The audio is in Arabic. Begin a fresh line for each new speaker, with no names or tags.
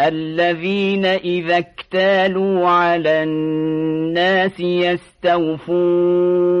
الذين إذا اكتالوا على الناس يستوفون